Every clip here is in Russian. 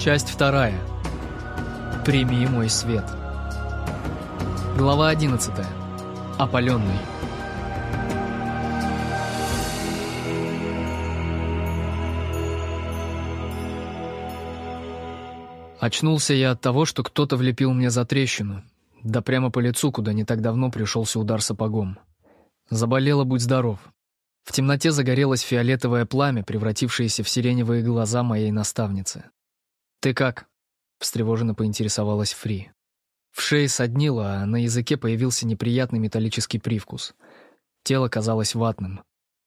Часть вторая. Прими мой свет. Глава одиннадцатая. Опаленный. Очнулся я от того, что кто-то влепил мне за трещину, да прямо по лицу, куда не так давно пришелся удар сапогом. Заболело, будь здоров. В темноте загорелось фиолетовое пламя, превратившееся в сиреневые глаза моей наставницы. «Ты как?» — встревоженно поинтересовалась Фри. В шее соднило, а на языке появился неприятный металлический привкус. Тело казалось ватным.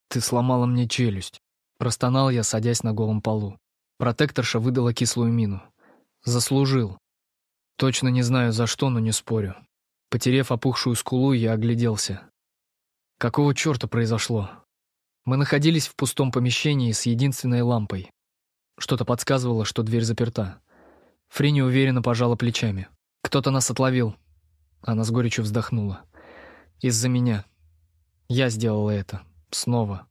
«Ты сломала мне челюсть», — простонал я, садясь на голом полу. Протекторша выдала кислую мину. Заслужил. Точно не знаю за что, но не спорю. Потерев опухшую скулу, я огляделся. Какого черта произошло? Мы находились в пустом помещении с единственной лампой. Что-то подсказывало, что дверь заперта. Фри неуверенно пожала плечами. «Кто-то нас отловил». Она с горечью вздохнула. «Из-за меня. Я сделала это. Снова».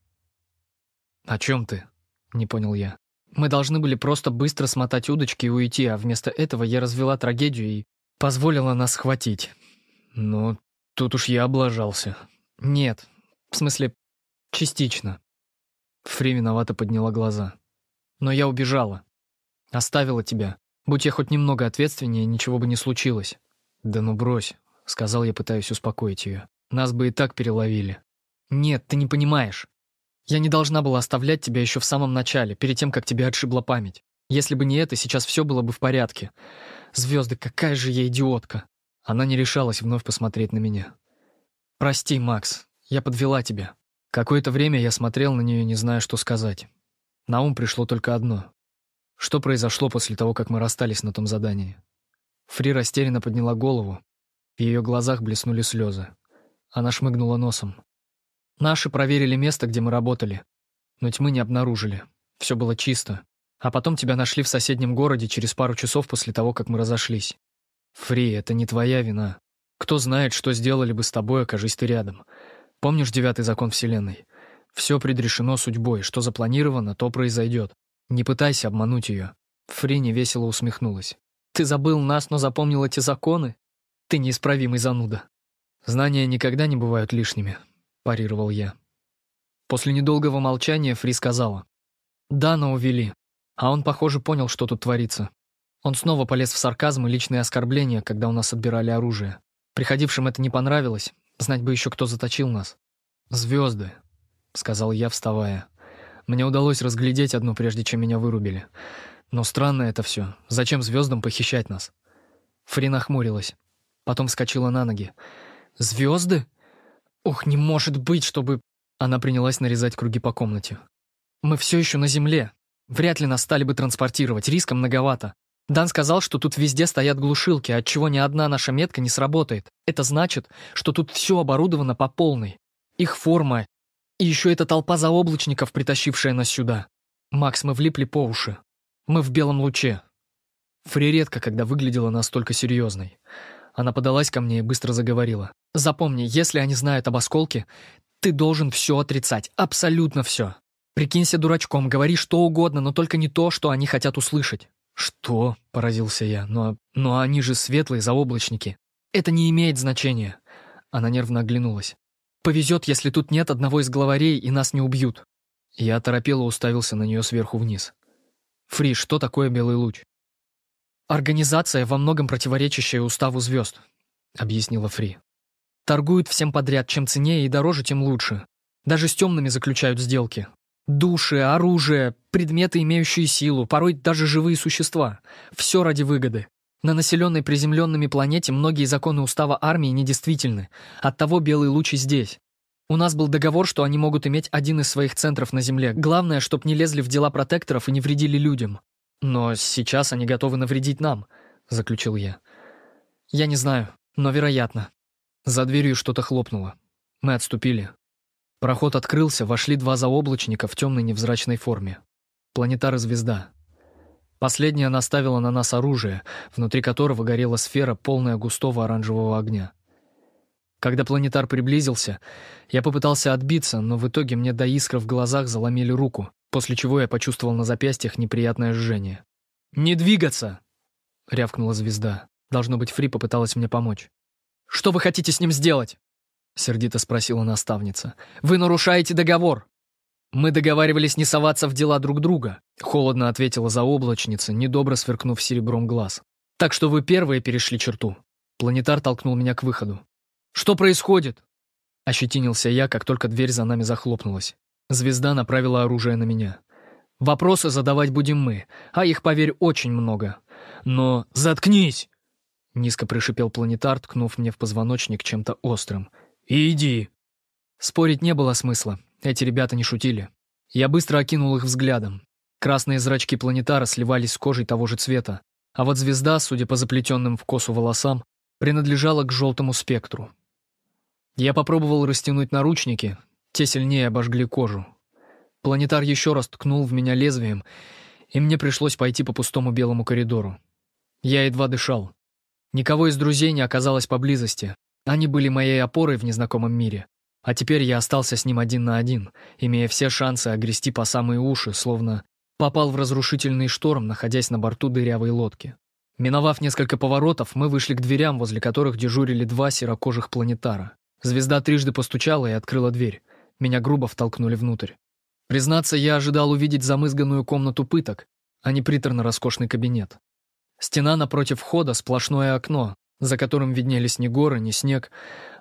«О чем ты?» — не понял я. Мы должны были просто быстро смотать удочки и уйти, а вместо этого я развела трагедию и позволила нас схватить. Но тут уж я облажался. Нет, в смысле, частично. Фри виновато подняла глаза. Но я убежала. Оставила тебя. Будь я хоть немного ответственнее, ничего бы не случилось. Да ну брось, сказал я, пытаясь успокоить ее. Нас бы и так переловили. Нет, ты не понимаешь. Я не должна была оставлять тебя еще в самом начале, перед тем, как тебе отшибла память. Если бы не это, сейчас все было бы в порядке. Звезды, какая же я идиотка. Она не решалась вновь посмотреть на меня. Прости, Макс, я подвела тебя. Какое-то время я смотрел на нее, не зная, что сказать. На ум пришло только одно. Что произошло после того, как мы расстались на том задании? Фри растерянно подняла голову. В ее глазах блеснули слезы. Она шмыгнула носом. Наши проверили место, где мы работали, но тьмы не обнаружили. Все было чисто. А потом тебя нашли в соседнем городе через пару часов после того, как мы разошлись. Фри, это не твоя вина. Кто знает, что сделали бы с тобой, окажись ты рядом. Помнишь девятый закон Вселенной? Все предрешено судьбой, что запланировано, то произойдет. Не пытайся обмануть ее. Фри невесело усмехнулась. Ты забыл нас, но запомнил эти законы? Ты неисправимый зануда. Знания никогда не бывают лишними, — парировал я. После недолгого молчания Фри сказала. «Дана увели, а он, похоже, понял, что тут творится. Он снова полез в сарказм и личные оскорбления, когда у нас отбирали оружие. Приходившим это не понравилось, знать бы еще, кто заточил нас. «Звезды», — сказал я, вставая. Мне удалось разглядеть одну, прежде чем меня вырубили. Но странно это все. Зачем звездам похищать нас? Фри нахмурилась. Потом вскочила на ноги. «Звезды?» «Ох, не может быть, чтобы...» Она принялась нарезать круги по комнате. «Мы все еще на земле. Вряд ли нас стали бы транспортировать, риска многовато. Дан сказал, что тут везде стоят глушилки, отчего ни одна наша метка не сработает. Это значит, что тут все оборудовано по полной. Их форма и еще эта толпа заоблачников, притащившая нас сюда. Макс, мы влипли по уши. Мы в белом луче. Фри редко, когда выглядела настолько серьезной. Она подалась ко мне и быстро заговорила. «Запомни, если они знают об осколке, ты должен все отрицать, абсолютно все. Прикинься дурачком, говори что угодно, но только не то, что они хотят услышать». «Что?» — поразился я. «Но, но они же светлые заоблачники. Это не имеет значения». Она нервно оглянулась. «Повезет, если тут нет одного из главарей, и нас не убьют». Я оторопело уставился на нее сверху вниз. «Фри, что такое белый луч?» «Организация, во многом противоречащая уставу звезд», — объяснила Фри. «Торгуют всем подряд, чем ценнее и дороже, тем лучше. Даже с темными заключают сделки. Души, оружие, предметы, имеющие силу, порой даже живые существа. Все ради выгоды. На населенной приземленными планете многие законы устава армии недействительны. Оттого белые лучи здесь. У нас был договор, что они могут иметь один из своих центров на Земле. Главное, чтоб не лезли в дела протекторов и не вредили людям. «Но сейчас они готовы навредить нам», — заключил я. «Я не знаю, но вероятно». За дверью что-то хлопнуло. Мы отступили. Проход открылся, вошли два заоблачника в темной невзрачной форме. Планетар и звезда. Последняя наставила на нас оружие, внутри которого горела сфера, полная густого оранжевого огня. Когда планетар приблизился, я попытался отбиться, но в итоге мне до искр в глазах заломили руку, после чего я почувствовал на запястьях неприятное жжение. «Не двигаться!» — рявкнула звезда. Должно быть, Фри попыталась мне помочь. «Что вы хотите с ним сделать?» — сердито спросила наставница. «Вы нарушаете договор!» «Мы договаривались не соваться в дела друг друга», — холодно ответила заоблачница, недобро сверкнув серебром глаз. «Так что вы первые перешли черту». Планетар толкнул меня к выходу. «Что происходит?» Ощетинился я, как только дверь за нами захлопнулась. Звезда направила оружие на меня. «Вопросы задавать будем мы, а их, поверь, очень много. Но заткнись!» Низко пришипел планетар, ткнув мне в позвоночник чем-то острым. «Иди!» Спорить не было смысла. Эти ребята не шутили. Я быстро окинул их взглядом. Красные зрачки планетара сливались с кожей того же цвета, а вот звезда, судя по заплетенным в косу волосам, принадлежала к желтому спектру. Я попробовал растянуть наручники, те сильнее обожгли кожу. Планетар еще раз ткнул в меня лезвием, и мне пришлось пойти по пустому белому коридору. Я едва дышал. Никого из друзей не оказалось поблизости. Они были моей опорой в незнакомом мире. А теперь я остался с ним один на один, имея все шансы огрести по самые уши, словно попал в разрушительный шторм, находясь на борту дырявой лодки. Миновав несколько поворотов, мы вышли к дверям, возле которых дежурили два серокожих планетара. Звезда трижды постучала и открыла дверь. Меня грубо втолкнули внутрь. Признаться, я ожидал увидеть замызганную комнату пыток, а не приторно-роскошный кабинет. Стена напротив входа — сплошное окно, за которым виднелись ни горы, ни снег,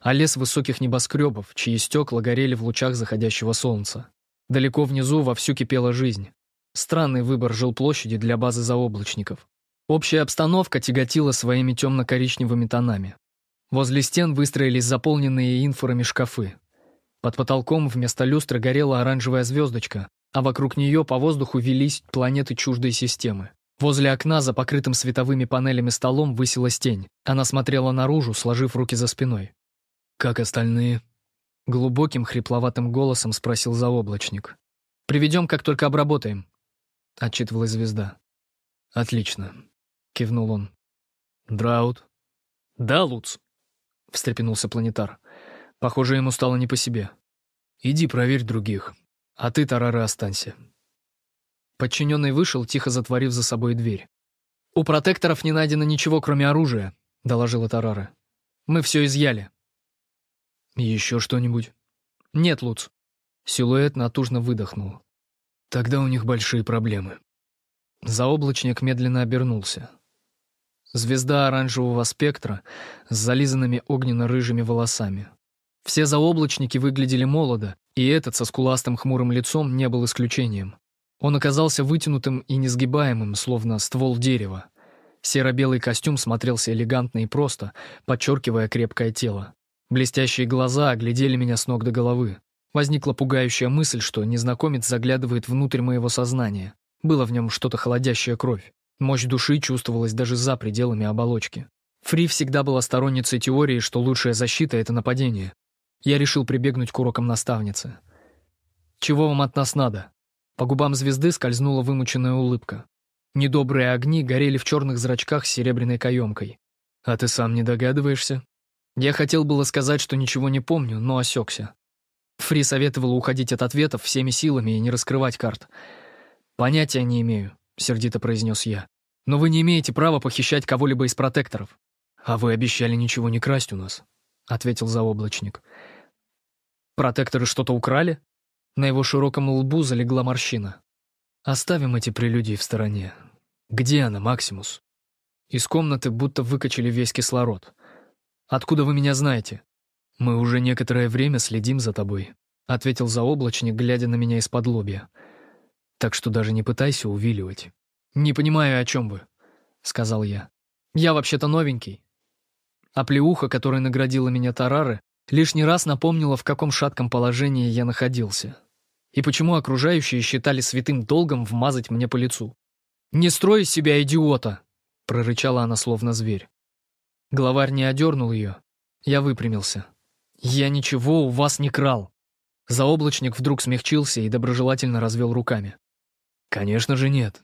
а лес высоких небоскребов, чьи стекла горели в лучах заходящего солнца. Далеко внизу вовсю кипела жизнь. Странный выбор жилплощади для базы заоблачников. Общая обстановка тяготила своими темно-коричневыми тонами. Возле стен выстроились заполненные инфорами шкафы. Под потолком вместо люстры горела оранжевая звездочка, а вокруг нее по воздуху велись планеты чуждой системы. Возле окна за покрытым световыми панелями столом высилась тень. Она смотрела наружу, сложив руки за спиной. «Как остальные?» Глубоким, хрипловатым голосом спросил заоблачник. «Приведем, как только обработаем», — отчитывалась звезда. «Отлично», — кивнул он. «Драут?» «Да, Луц», — встрепенулся планетар. Похоже, ему стало не по себе. «Иди проверь других, а ты, Тарара, останься. Подчиненный вышел, тихо затворив за собой дверь. «У протекторов не найдено ничего, кроме оружия», — доложила Тарара. «Мы все изъяли». «Еще что-нибудь?» «Нет, Луц». Силуэт натужно выдохнул. «Тогда у них большие проблемы». Заоблачник медленно обернулся. Звезда оранжевого спектра с зализанными огненно-рыжими волосами. Все заоблачники выглядели молодо, и этот со скуластым хмурым лицом не был исключением. Он оказался вытянутым и несгибаемым, словно ствол дерева. Серо-белый костюм смотрелся элегантно и просто, подчеркивая крепкое тело. Блестящие глаза оглядели меня с ног до головы. Возникла пугающая мысль, что незнакомец заглядывает внутрь моего сознания. Было в нем что-то холодящее кровь. Мощь души чувствовалась даже за пределами оболочки. Фри всегда была сторонницей теории, что лучшая защита — это нападение. Я решил прибегнуть к урокам наставницы. «Чего вам от нас надо?» По губам звезды скользнула вымученная улыбка. Недобрые огни горели в черных зрачках с серебряной каемкой. «А ты сам не догадываешься?» Я хотел было сказать, что ничего не помню, но осекся. Фри советовала уходить от ответов всеми силами и не раскрывать карт. «Понятия не имею», — сердито произнес я. «Но вы не имеете права похищать кого-либо из протекторов». «А вы обещали ничего не красть у нас», — ответил заоблачник. «Протекторы что-то украли?» На его широком лбу залегла морщина. «Оставим эти прелюдии в стороне. Где она, Максимус?» Из комнаты будто выкачали весь кислород. «Откуда вы меня знаете?» «Мы уже некоторое время следим за тобой», — ответил заоблачник, глядя на меня из-под лобья. «Так что даже не пытайся увиливать». «Не понимаю, о чем вы», — сказал я. «Я вообще-то новенький». А плеуха, которая наградила меня Тарары, лишний раз напомнила, в каком шатком положении я находился. И почему окружающие считали святым долгом вмазать мне по лицу. «Не строй себя идиота!» — прорычала она словно зверь. Главарь не одернул ее. Я выпрямился. «Я ничего у вас не крал!» Заоблачник вдруг смягчился и доброжелательно развел руками. «Конечно же нет.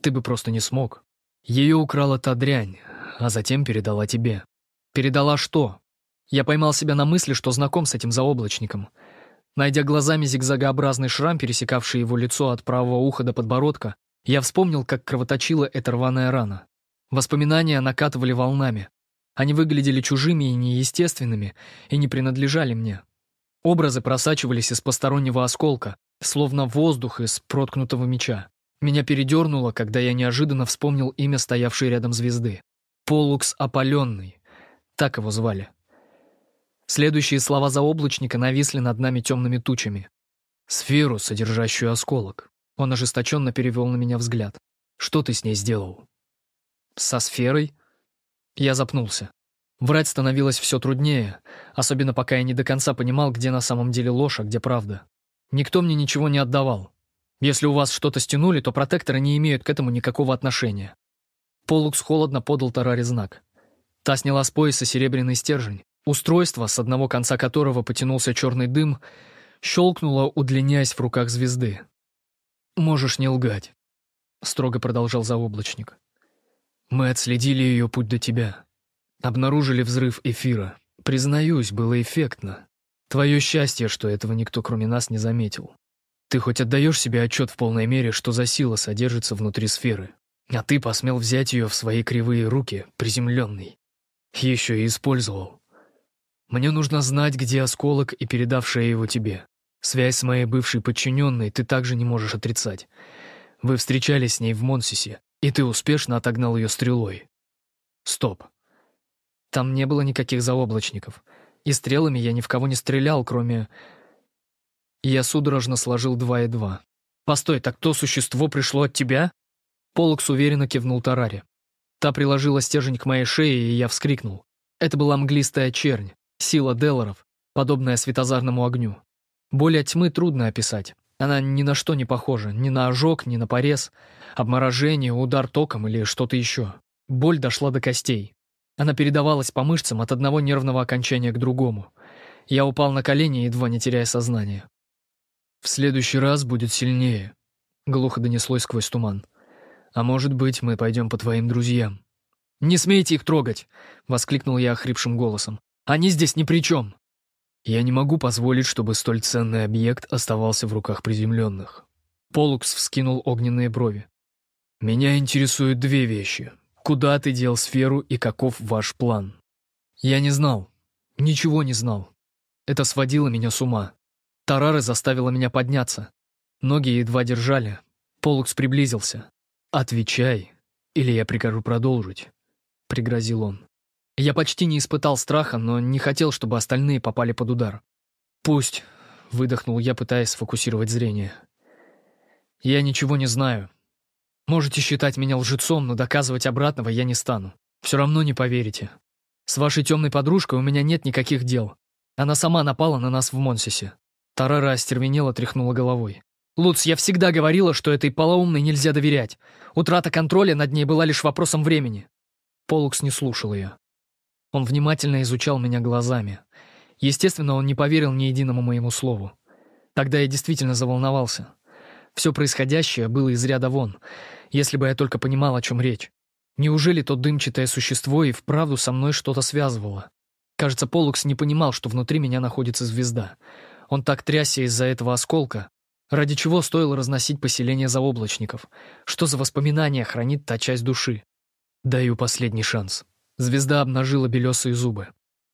Ты бы просто не смог. Ее украла та дрянь, а затем передала тебе. Передала что? Я поймал себя на мысли, что знаком с этим заоблачником. Найдя глазами зигзагообразный шрам, пересекавший его лицо от правого уха до подбородка, Я вспомнил, как кровоточила эта рваная рана. Воспоминания накатывали волнами. Они выглядели чужими и неестественными, и не принадлежали мне. Образы просачивались из постороннего осколка, словно воздух из проткнутого меча. Меня передернуло, когда я неожиданно вспомнил имя стоявшей рядом звезды. Полукс Опаленный. Так его звали. Следующие слова заоблачника нависли над нами темными тучами. «Сферу, содержащую осколок». Он ожесточенно перевел на меня взгляд. «Что ты с ней сделал?» «Со сферой?» Я запнулся. Врать становилось все труднее, особенно пока я не до конца понимал, где на самом деле ложь, а где правда. Никто мне ничего не отдавал. Если у вас что-то стянули, то протекторы не имеют к этому никакого отношения. Полукс холодно подал Тараре знак. Та сняла с пояса серебряный стержень. Устройство, с одного конца которого потянулся черный дым, щелкнуло, удлиняясь в руках звезды. «Можешь не лгать», — строго продолжал заоблачник. «Мы отследили ее путь до тебя. Обнаружили взрыв эфира. Признаюсь, было эффектно. Твое счастье, что этого никто кроме нас не заметил. Ты хоть отдаешь себе отчет в полной мере, что за сила содержится внутри сферы, а ты посмел взять ее в свои кривые руки, приземленный. Еще и использовал. Мне нужно знать, где осколок и передавшая его тебе. Связь с моей бывшей подчиненной ты также не можешь отрицать. Вы встречались с ней в Монсисе, и ты успешно отогнал ее стрелой. Стоп. Там не было никаких заоблачников. И стрелами я ни в кого не стрелял, кроме... Я судорожно сложил два и два. «Постой, так то существо пришло от тебя?» Полукс уверенно кивнул Тараре. Та приложила стержень к моей шее, и я вскрикнул. Это была мглистая чернь, сила Делоров, подобная светозарному огню. Боль от тьмы трудно описать. Она ни на что не похожа, ни на ожог, ни на порез, обморожение, удар током или что-то еще. Боль дошла до костей. Она передавалась по мышцам от одного нервного окончания к другому. Я упал на колени, едва не теряя сознание. «В следующий раз будет сильнее», — глухо донеслось сквозь туман. «А может быть, мы пойдем по твоим друзьям». «Не смейте их трогать!» — воскликнул я охрипшим голосом. «Они здесь ни при чем!» «Я не могу позволить, чтобы столь ценный объект оставался в руках приземленных». Полукс вскинул огненные брови. «Меня интересуют две вещи. Куда ты дел сферу и каков ваш план?» Я не знал. Ничего не знал. Это сводило меня с ума. Тарары заставила меня подняться. Ноги едва держали. Полукс приблизился. «Отвечай, или я прикажу продолжить», — пригрозил он. Я почти не испытал страха, но не хотел, чтобы остальные попали под удар. «Пусть», — выдохнул я, пытаясь сфокусировать зрение. «Я ничего не знаю. Можете считать меня лжецом, но доказывать обратного я не стану. Все равно не поверите. С вашей темной подружкой у меня нет никаких дел. Она сама напала на нас в Монсисе. Тарара остервенела, тряхнула головой. «Луц, я всегда говорила, что этой полоумной нельзя доверять. Утрата контроля над ней была лишь вопросом времени». Полукс не слушал ее. Он внимательно изучал меня глазами. Естественно, он не поверил ни единому моему слову. Тогда я действительно заволновался. Все происходящее было из ряда вон, если бы я только понимал, о чем речь. Неужели то дымчатое существо и вправду со мной что-то связывало? Кажется, Полукс не понимал, что внутри меня находится звезда — он так трясся из-за этого осколка. Ради чего стоило разносить поселение заоблачников? Что за воспоминания хранит та часть души? Даю последний шанс. Звезда обнажила белесые зубы.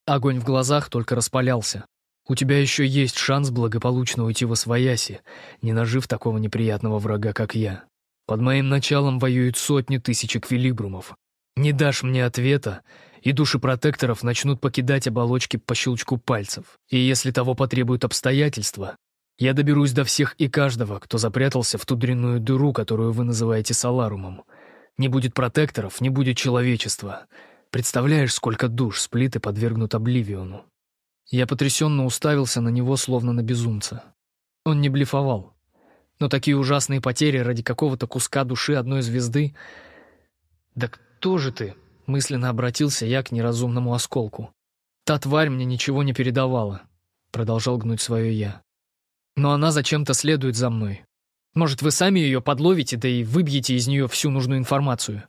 Огонь в глазах только распалялся. У тебя еще есть шанс благополучно уйти во свояси, не нажив такого неприятного врага, как я. Под моим началом воюют сотни тысяч эквилибрумов. Не дашь мне ответа, и души протекторов начнут покидать оболочки по щелчку пальцев. И если того потребуют обстоятельства, я доберусь до всех и каждого, кто запрятался в ту дрянную дыру, которую вы называете Соларумом. Не будет протекторов, не будет человечества. Представляешь, сколько душ сплит и подвергнут Обливиону? Я потрясенно уставился на него, словно на безумца. Он не блефовал. Но такие ужасные потери ради какого-то куска души одной звезды... Да кто же ты? Мысленно обратился я к неразумному осколку. «Та тварь мне ничего не передавала», — продолжал гнуть свое «я». «Но она зачем-то следует за мной. Может, вы сами ее подловите, да и выбьете из нее всю нужную информацию?»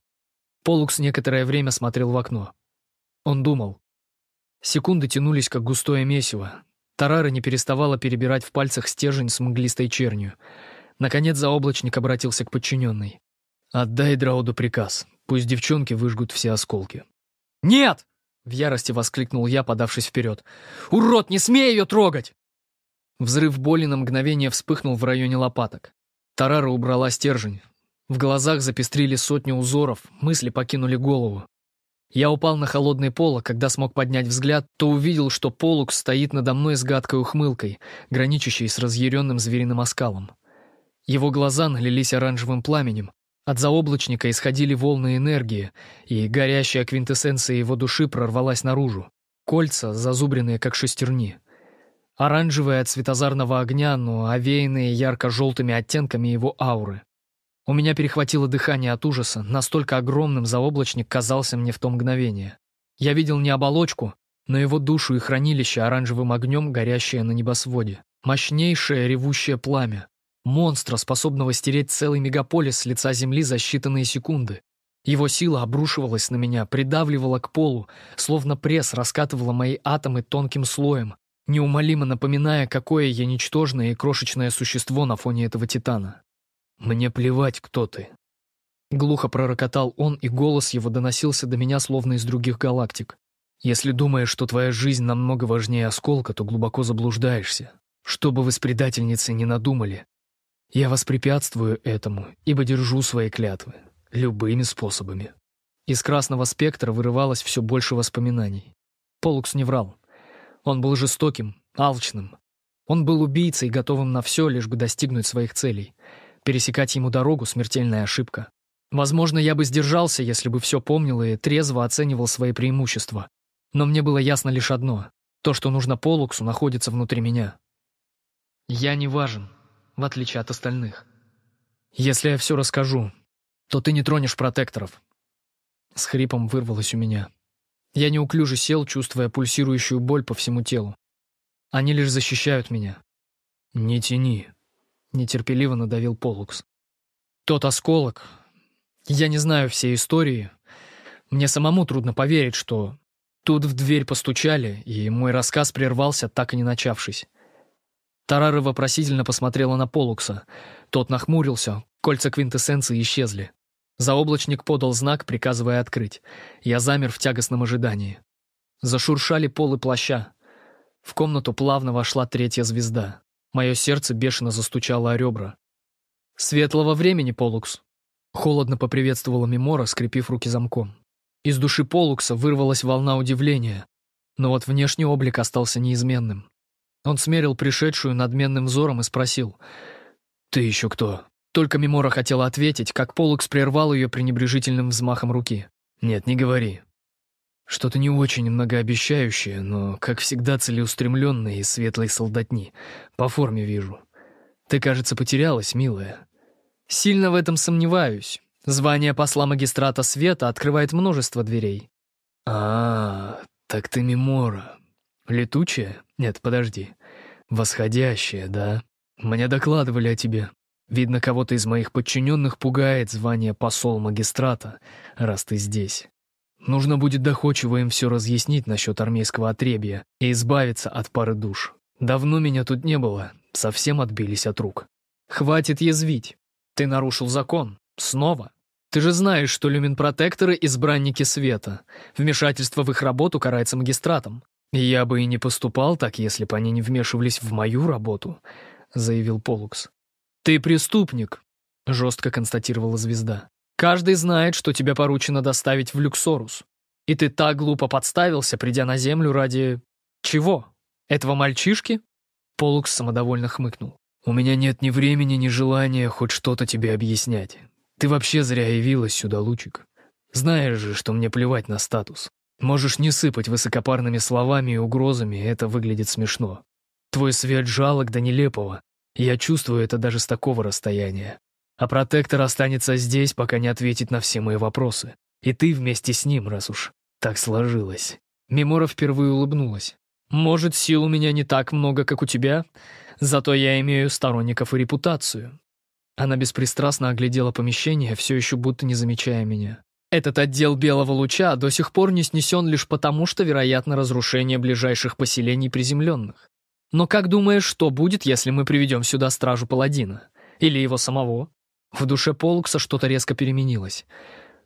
Полукс некоторое время смотрел в окно. Он думал. Секунды тянулись, как густое месиво. Тарара не переставала перебирать в пальцах стержень с мглистой чернью. Наконец заоблачник обратился к подчиненной. Отдай Драуду приказ. Пусть девчонки выжгут все осколки. «Нет!» — в ярости воскликнул я, подавшись вперед. «Урод, не смей ее трогать!» Взрыв боли на мгновение вспыхнул в районе лопаток. Тарара убрала стержень. В глазах запестрили сотни узоров, мысли покинули голову. Я упал на холодный пол, а когда смог поднять взгляд, то увидел, что Полукс стоит надо мной с гадкой ухмылкой, граничащей с разъяренным звериным оскалом. Его глаза налились оранжевым пламенем, от заоблачника исходили волны энергии, и горящая квинтэссенция его души прорвалась наружу. Кольца, зазубренные как шестерни. Оранжевые от светозарного огня, но овеянные ярко-желтыми оттенками его ауры. У меня перехватило дыхание от ужаса, настолько огромным заоблачник казался мне в то мгновение. Я видел не оболочку, но его душу и хранилище оранжевым огнем, горящее на небосводе. Мощнейшее ревущее пламя, Монстра, способного стереть целый мегаполис с лица земли за считанные секунды. Его сила обрушивалась на меня, придавливала к полу, словно пресс раскатывала мои атомы тонким слоем, неумолимо напоминая, какое я ничтожное и крошечное существо на фоне этого титана. «Мне плевать, кто ты». Глухо пророкотал он, и голос его доносился до меня словно из других галактик. «Если думаешь, что твоя жизнь намного важнее осколка, то глубоко заблуждаешься. Что бы вы с предательницей не надумали, я воспрепятствую этому, ибо держу свои клятвы. Любыми способами. Из красного спектра вырывалось все больше воспоминаний. Полукс не врал. Он был жестоким, алчным. Он был убийцей, готовым на все, лишь бы достигнуть своих целей. Пересекать ему дорогу — смертельная ошибка. Возможно, я бы сдержался, если бы все помнил и трезво оценивал свои преимущества. Но мне было ясно лишь одно — то, что нужно Полуксу, находится внутри меня. Я не важен в отличие от остальных. Если я все расскажу, то ты не тронешь протекторов. С хрипом вырвалось у меня. Я неуклюже сел, чувствуя пульсирующую боль по всему телу. Они лишь защищают меня. «Не тяни», — нетерпеливо надавил Полукс. «Тот осколок. Я не знаю всей истории. Мне самому трудно поверить, что тут в дверь постучали, и мой рассказ прервался, так и не начавшись. Тарара вопросительно посмотрела на Полукса. Тот нахмурился, кольца квинтэссенции исчезли. Заоблачник подал знак, приказывая открыть. Я замер в тягостном ожидании. Зашуршали полы плаща. В комнату плавно вошла третья звезда. Мое сердце бешено застучало о ребра. «Светлого времени, Полукс!» Холодно поприветствовала Мемора, скрепив руки замком. Из души Полукса вырвалась волна удивления, но вот внешний облик остался неизменным. Он смерил пришедшую надменным взором и спросил. «Ты еще кто?» Только Мемора хотела ответить, как Полукс прервал ее пренебрежительным взмахом руки. «Нет, не говори. Что-то не очень многообещающее, но, как всегда, целеустремленное и светлой солдатни. По форме вижу. Ты, кажется, потерялась, милая». «Сильно в этом сомневаюсь. Звание посла магистрата света открывает множество дверей». «А, так ты Мемора. Летучая? Нет, подожди. Восходящая, да? Мне докладывали о тебе. Видно, кого-то из моих подчиненных пугает звание посол магистрата, раз ты здесь. Нужно будет доходчиво им все разъяснить насчет армейского отребья и избавиться от пары душ. Давно меня тут не было, совсем отбились от рук. Хватит язвить. Ты нарушил закон. Снова. Ты же знаешь, что люминпротекторы — избранники света. Вмешательство в их работу карается магистратом. «Я бы и не поступал так, если бы они не вмешивались в мою работу», — заявил Полукс. «Ты преступник», — жестко констатировала звезда. «Каждый знает, что тебе поручено доставить в Люксорус. И ты так глупо подставился, придя на Землю ради... чего? Этого мальчишки?» Полукс самодовольно хмыкнул. «У меня нет ни времени, ни желания хоть что-то тебе объяснять. Ты вообще зря явилась сюда, Лучик. Знаешь же, что мне плевать на статус. Можешь не сыпать высокопарными словами и угрозами, это выглядит смешно. Твой свет жалок до нелепого. Я чувствую это даже с такого расстояния. А протектор останется здесь, пока не ответит на все мои вопросы. И ты вместе с ним, раз уж так сложилось. Мемора впервые улыбнулась. «Может, сил у меня не так много, как у тебя, зато я имею сторонников и репутацию». Она беспристрастно оглядела помещение, все еще будто не замечая меня. Этот отдел белого луча до сих пор не снесен лишь потому, что вероятно разрушение ближайших поселений приземленных. Но как думаешь, что будет, если мы приведем сюда стражу паладина? Или его самого? В душе Полукса что-то резко переменилось.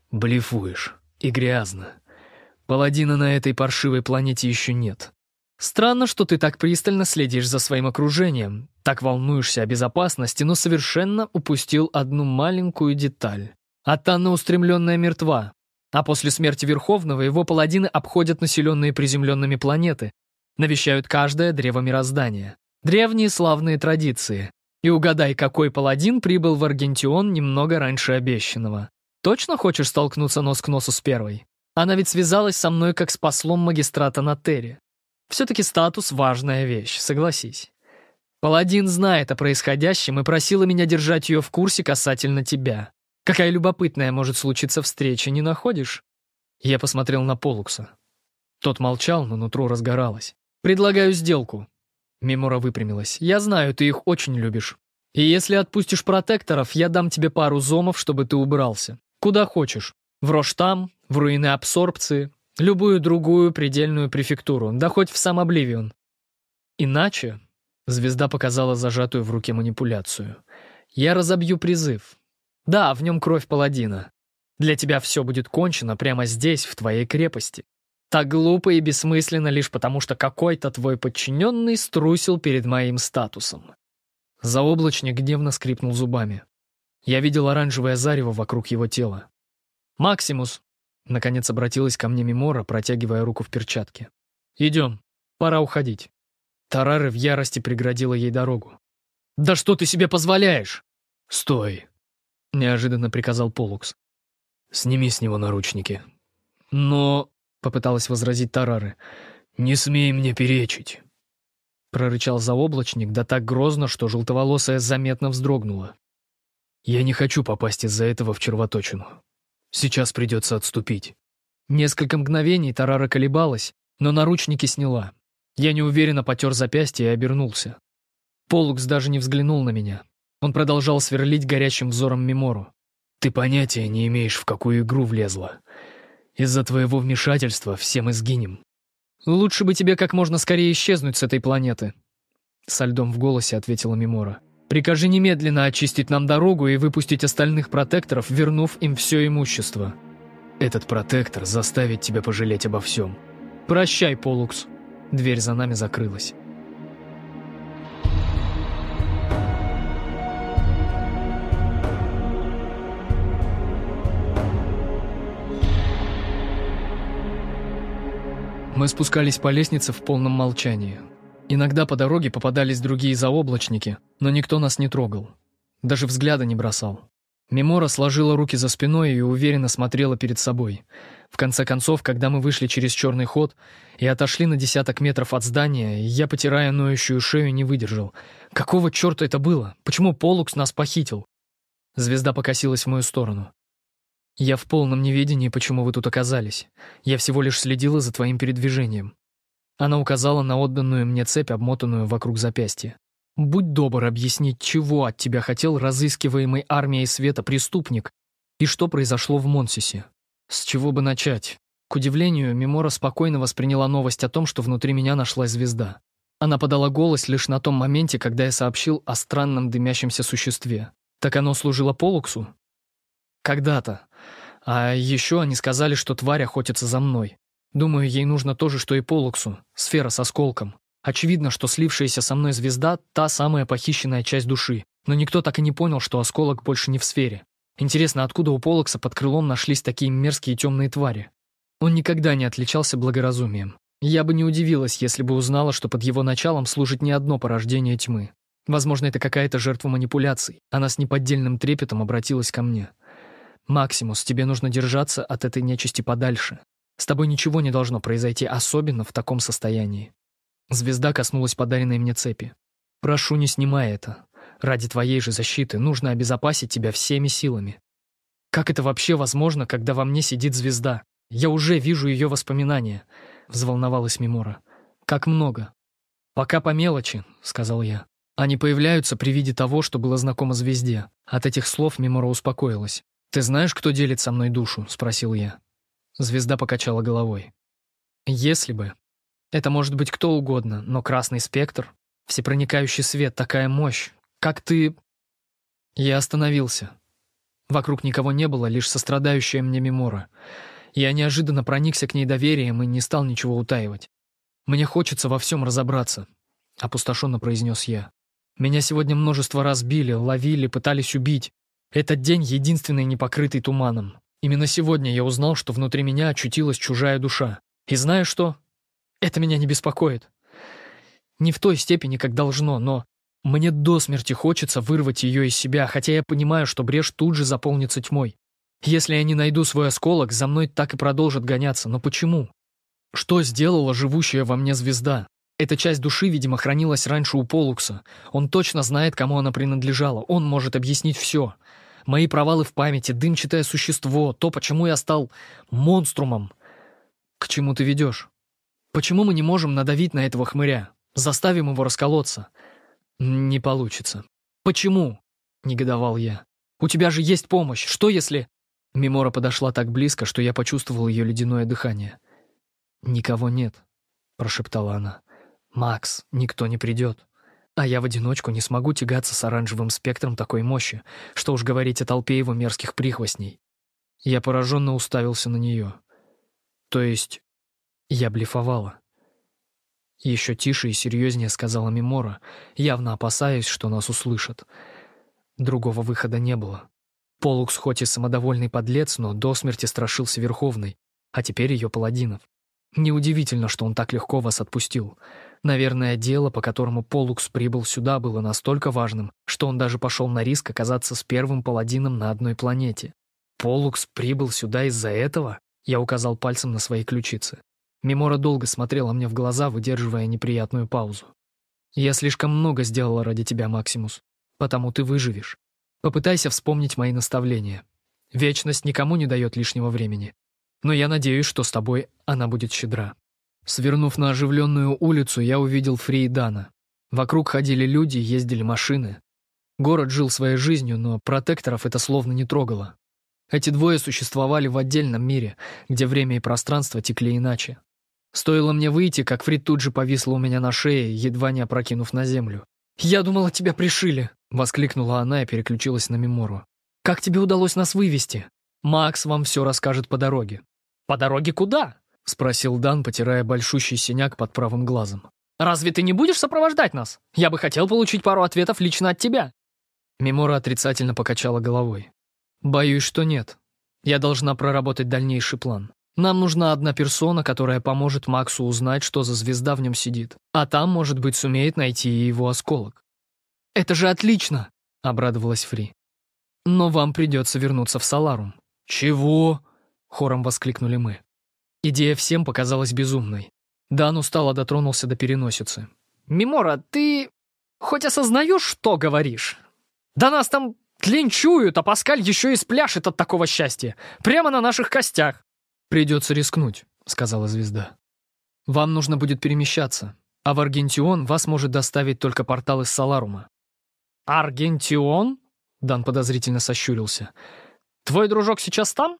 «Блефуешь. И грязно. Паладина на этой паршивой планете еще нет. Странно, что ты так пристально следишь за своим окружением, так волнуешься о безопасности, но совершенно упустил одну маленькую деталь. Атанна устремленная мертва, а после смерти Верховного его паладины обходят населенные приземленными планеты, навещают каждое древо мироздания. Древние славные традиции. И угадай, какой паладин прибыл в Аргентион немного раньше обещанного. Точно хочешь столкнуться нос к носу с первой? Она ведь связалась со мной как с послом магистрата на Терре. Все-таки статус — важная вещь, согласись. Паладин знает о происходящем и просила меня держать ее в курсе касательно тебя. Какая любопытная может случиться встреча, не находишь? Я посмотрел на Полукса. Тот молчал, но нутро разгоралось. «Предлагаю сделку». Мемора выпрямилась. «Я знаю, ты их очень любишь. И если отпустишь протекторов, я дам тебе пару зомов, чтобы ты убрался. Куда хочешь. В Роштам, в руины абсорбции, любую другую предельную префектуру, да хоть в сам Обливион. Иначе, звезда показала зажатую в руке манипуляцию, я разобью призыв. Да, в нем кровь паладина. Для тебя все будет кончено прямо здесь, в твоей крепости. Так глупо и бессмысленно лишь потому, что какой-то твой подчиненный струсил перед моим статусом. Заоблачник гневно скрипнул зубами. Я видел оранжевое зарево вокруг его тела. «Максимус!» — наконец обратилась ко мне Мемора, протягивая руку в перчатке. «Идем, пора уходить». Тарары в ярости преградила ей дорогу. «Да что ты себе позволяешь?» «Стой!» — неожиданно приказал Полукс. «Сними с него наручники». «Но...» — попыталась возразить Тарары. «Не смей мне перечить!» Прорычал заоблачник, да так грозно, что желтоволосая заметно вздрогнула. Я не хочу попасть из-за этого в червоточину. Сейчас придется отступить. Несколько мгновений Тарара колебалась, но наручники сняла. Я неуверенно потер запястье и обернулся. Полукс даже не взглянул на меня. Он продолжал сверлить горячим взором Мемору. «Ты понятия не имеешь, в какую игру влезла. Из-за твоего вмешательства все мы сгинем». «Лучше бы тебе как можно скорее исчезнуть с этой планеты», — со льдом в голосе ответила Мемора. Прикажи немедленно очистить нам дорогу и выпустить остальных протекторов, вернув им все имущество. Этот протектор заставит тебя пожалеть обо всем. Прощай, Полукс. Дверь за нами закрылась. Мы спускались по лестнице в полном молчании. Иногда по дороге попадались другие заоблачники, но никто нас не трогал. Даже взгляда не бросал. Мемора сложила руки за спиной и уверенно смотрела перед собой. В конце концов, когда мы вышли через черный ход и отошли на десяток метров от здания, я, потирая ноющую шею, не выдержал. Какого черта это было? Почему Полукс нас похитил? Звезда покосилась в мою сторону. Я в полном неведении, почему вы тут оказались. Я всего лишь следила за твоим передвижением. Она указала на отданную мне цепь, обмотанную вокруг запястья. «Будь добр объяснить, чего от тебя хотел разыскиваемый армией света преступник и что произошло в Монсисе. С чего бы начать?» К удивлению, Мемора спокойно восприняла новость о том, что внутри меня нашлась звезда. Она подала голос лишь на том моменте, когда я сообщил о странном дымящемся существе. Так оно служило Полуксу? Когда-то. А еще они сказали, что тварь охотится за мной. Думаю, ей нужно то же, что и Полуксу, сфера с осколком. Очевидно, что слившаяся со мной звезда — та самая похищенная часть души, но никто так и не понял, что осколок больше не в сфере. Интересно, откуда у Полокса под крылом нашлись такие мерзкие темные твари? Он никогда не отличался благоразумием. Я бы не удивилась, если бы узнала, что под его началом служит не одно порождение тьмы. Возможно, это какая-то жертва манипуляций. Она с неподдельным трепетом обратилась ко мне. «Максимус, тебе нужно держаться от этой нечисти подальше. С тобой ничего не должно произойти, особенно в таком состоянии. Звезда коснулась подаренной мне цепи. Прошу, не снимай это. Ради твоей же защиты нужно обезопасить тебя всеми силами. Как это вообще возможно, когда во мне сидит звезда? Я уже вижу ее воспоминания, взволновалась Мимора. Как много. Пока по мелочи, сказал я. Они появляются при виде того, что было знакомо звезде. От этих слов Мимора успокоилась. Ты знаешь, кто делит со мной душу? спросил я. Звезда покачала головой. Если бы. Это может быть кто угодно, но красный спектр, всепроникающий свет, такая мощь. Как ты... Я остановился. Вокруг никого не было, лишь сострадающая мне Мемора. Я неожиданно проникся к ней доверием и не стал ничего утаивать. «Мне хочется во всем разобраться», — опустошенно произнес я. «Меня сегодня множество раз били, ловили, пытались убить. Этот день единственный не покрытый туманом. Именно сегодня я узнал, что внутри меня очутилась чужая душа. И знаешь что? Это меня не беспокоит. Не в той степени, как должно, но мне до смерти хочется вырвать ее из себя, хотя я понимаю, что брешь тут же заполнится тьмой. Если я не найду свой осколок, за мной так и продолжат гоняться. Но почему? Что сделала живущая во мне звезда? Эта часть души, видимо, хранилась раньше у Полукса. Он точно знает, кому она принадлежала. Он может объяснить все. Мои провалы в памяти, дымчатое существо, то, почему я стал монструмом. К чему ты ведешь? Почему мы не можем надавить на этого хмыря? Заставим его расколоться? Не получится. Почему? Негодовал я. У тебя же есть помощь. Что если... Мимора подошла так близко, что я почувствовал ее ледяное дыхание. «Никого нет», — прошептала она. «Макс, никто не придет. А я в одиночку не смогу тягаться с оранжевым спектром такой мощи, что уж говорить о толпе его мерзких прихвостней. Я пораженно уставился на нее. То есть, я блефовала. Еще тише и серьезнее сказала Мемора, явно опасаясь, что нас услышат. Другого выхода не было. Полукс хоть и самодовольный подлец, но до смерти страшился Верховной, а теперь ее паладинов. Неудивительно, что он так легко вас отпустил. Наверное, дело, по которому Полукс прибыл сюда, было настолько важным, что он даже пошел на риск оказаться с первым паладином на одной планете. Полукс прибыл сюда из-за этого? Я указал пальцем на свои ключицы. Мемора долго смотрела мне в глаза, выдерживая неприятную паузу. «Я слишком много сделала ради тебя, Максимус. Потому ты выживешь. Попытайся вспомнить мои наставления. Вечность никому не дает лишнего времени. Но я надеюсь, что с тобой она будет щедра». Свернув на оживленную улицу, я увидел Фрейдана. Вокруг ходили люди, ездили машины. Город жил своей жизнью, но протекторов это словно не трогало. Эти двое существовали в отдельном мире, где время и пространство текли иначе. Стоило мне выйти, как Фрид тут же повисла у меня на шее, едва не опрокинув на землю. «Я думала, тебя пришили!» — воскликнула она и переключилась на Мемору. «Как тебе удалось нас вывести? Макс вам все расскажет по дороге». «По дороге куда?» — спросил Дан, потирая большущий синяк под правым глазом. «Разве ты не будешь сопровождать нас? Я бы хотел получить пару ответов лично от тебя». Мемора отрицательно покачала головой. «Боюсь, что нет. Я должна проработать дальнейший план. Нам нужна одна персона, которая поможет Максу узнать, что за звезда в нем сидит. А там, может быть, сумеет найти и его осколок». «Это же отлично!» — обрадовалась Фри. «Но вам придется вернуться в Саларум». «Чего?» — хором воскликнули мы. Идея всем показалась безумной. Дан устало дотронулся до переносицы. «Мимора, ты хоть осознаешь, что говоришь? Да нас там клинчуют, а Паскаль еще и спляшет от такого счастья. Прямо на наших костях». «Придется рискнуть», — сказала звезда. «Вам нужно будет перемещаться, а в Аргентион вас может доставить только портал из Саларума». «Аргентион?» — Дан подозрительно сощурился. «Твой дружок сейчас там?»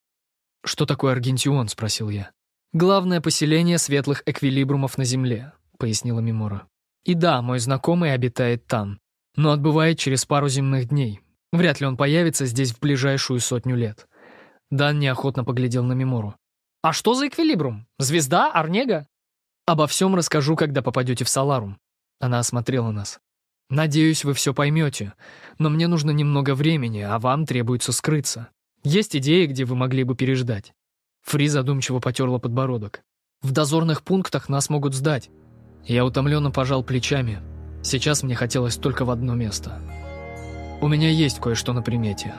«Что такое Аргентион?» — спросил я. «Главное поселение светлых эквилибрумов на Земле», — пояснила Мимора. «И да, мой знакомый обитает там, но отбывает через пару земных дней. Вряд ли он появится здесь в ближайшую сотню лет». Дан неохотно поглядел на Мимору. «А что за эквилибрум? Звезда? Арнега?» «Обо всем расскажу, когда попадете в Саларум». Она осмотрела нас. «Надеюсь, вы все поймете, но мне нужно немного времени, а вам требуется скрыться. Есть идеи, где вы могли бы переждать?» Фри задумчиво потерла подбородок. «В дозорных пунктах нас могут сдать». Я утомленно пожал плечами. Сейчас мне хотелось только в одно место. «У меня есть кое-что на примете.